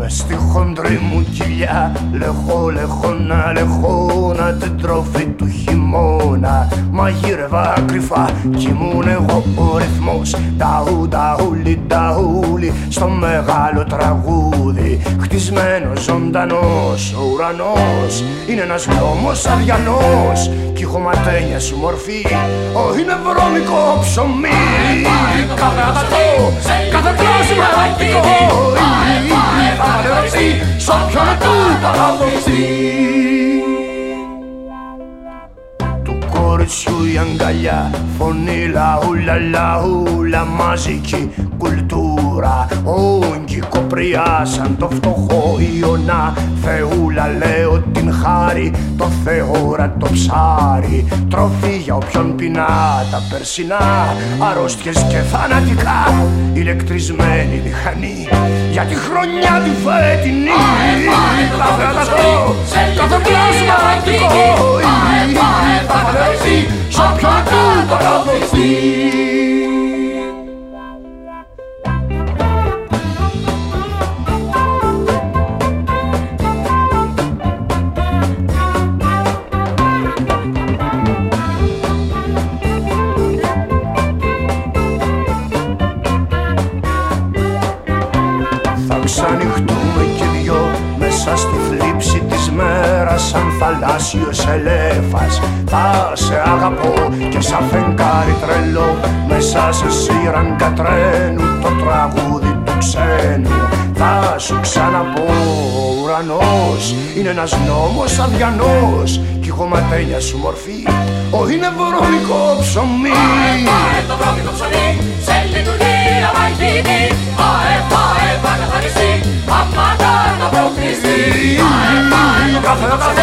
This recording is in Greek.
με στη χοντρή μου κοιλιά Λεχώ, λεχώνα, λεχώνα την τροφή του χειμώνα Μαγείρευα κρυφά κι ήμουν εγώ ο ρυθμός Ταού, ταούλι, ταούλι στο μεγάλο τραγούδι Χτισμένο ζωντανός ο ουρανός Είναι ένας δρόμος αδιανός κι η χωματένια σου μορφή Ο είναι βρώμικο ψωμί Κάθε αγατό, κάθε Του κοριτσιού η αγκαλιά. Φωνή λαούλα λαούλα μαζική κουλτούρα. Όγκη κοπριά σαν το φτωχό Ιωνά. Θεούλα λέω την χάρη Το θεόρα το ψάρι. Τροφή για όποιον πεινά Τα περσινά. Αρρώστιες και θανατικά. Ηλεκτρισμένη μηχανή Για τη χρονιά τη φετινή. Κάθε αγαθό, κάθε πλάσμα ακτικό Θα παντρευτεί σ' όποιον του παραδοθεί Θα ξανοιχτούμε κι δυο μέσα στη θλίψη της μέρας σαν θαλάσσιος ελέφας. Θα σε αγαπώ και σαν φεγγάρι τρελό. Μέσα σε σύραγγα τρένου το τραγούδι του ξένου Θα σου ξαναπώ ο ουρανός είναι ένας νόμος αδιανός. Κι η χωματένια σου μορφή ο είναι βρώμικο ψωμί. Πάρε το βρώμικο ψωμί σε πάρε το Κάθε